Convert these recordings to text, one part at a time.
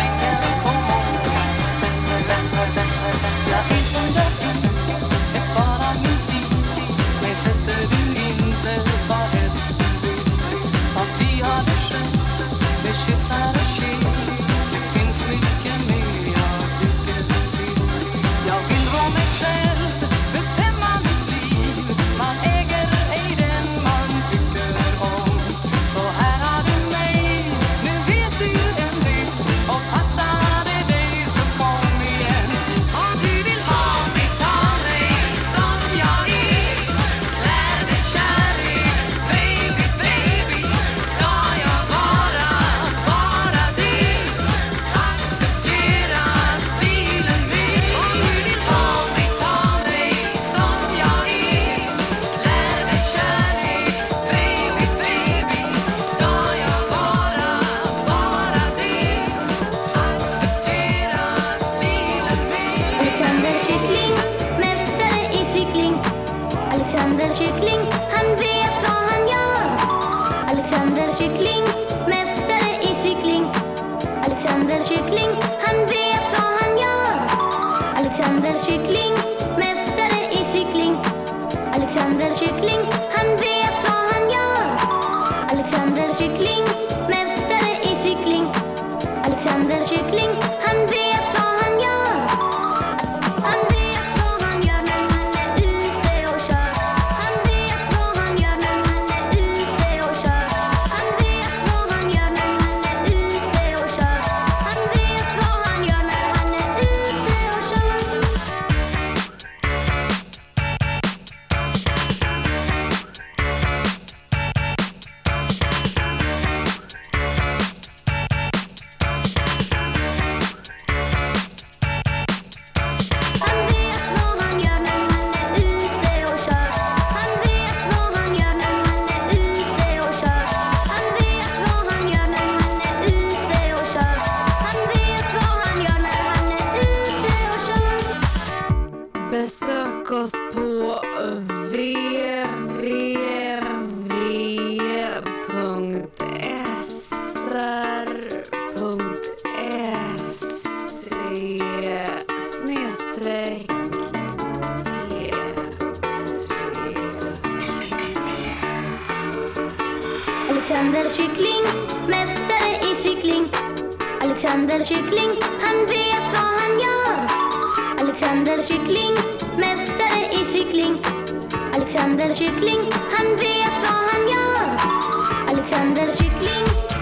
thank you. Alexander Kyckling, Alexander Kyckling, mästare i cykling. Alexander Kyckling, han vet vad han gör. Alexander Kyckling, mästare i cykling. Alexander Kyckling, han vet vad han gör. Alexander Kyckling,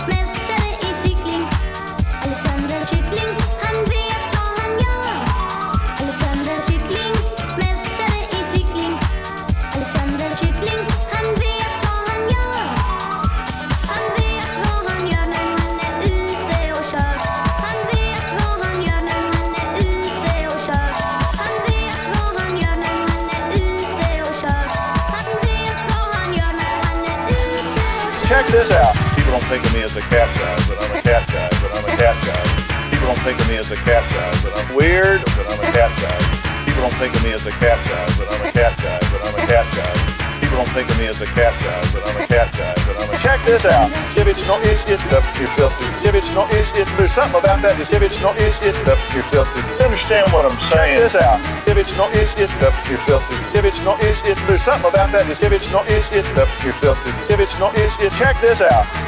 Check this out. People don't think of me as a cat guy, but I'm a cat guy, but I'm a cat guy. People don't think of me as a cat guy, but I'm weird, but I'm a cat guy. People don't think of me as a cat guy, but I'm a cat guy, but I'm a cat guy. Don't think of me as a cat guy, but I'm a cat guy, but I'm a Check this out. If it's not is it up, you filthy. If it's not is it there's something about that. If it's not is it up, you filthy. Understand what I'm saying? Check this out. If it's not is it up, you filthy. If it's not is it there's something about that. If it's not is it up, you filthy. If it's not is it check this out.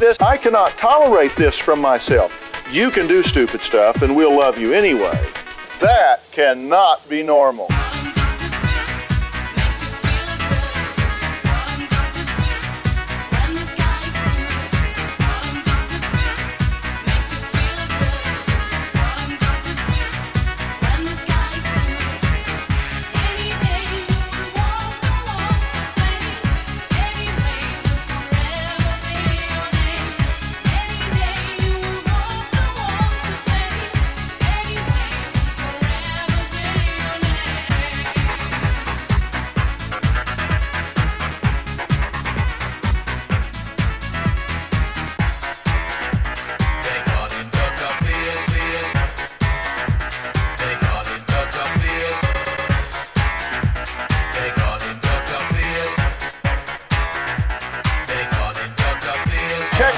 This. I cannot tolerate this from myself. You can do stupid stuff and we'll love you anyway. That cannot be normal.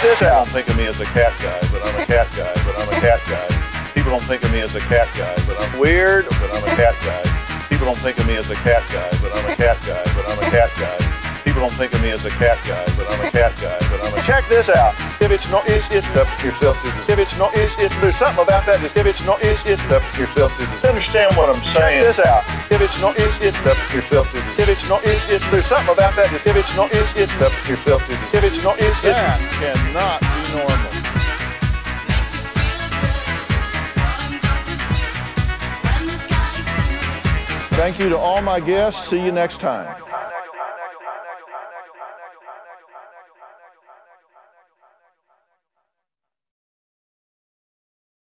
This out. People Think of me as a cat guy, but I'm a cat guy, but I'm a cat guy. People don't think of me as a cat guy, but I'm weird, but I'm a cat guy. People don't think of me as a cat guy, but I'm a cat guy, but I'm a cat guy. People don't think of me as a cat guy, but I'm a cat guy. But I'm a check this out. If it's not is it's the yourself to this. If it's not is it's there's something about that. If it's not is it's the yourself to this. Understand what I'm saying? Check this out. If it's not is it's the yourself this. If it's not is it's there's something about that. If it's not is it's the yourself this. If it's not is it's that cannot be normal. Thank you to all my guests. See you next time.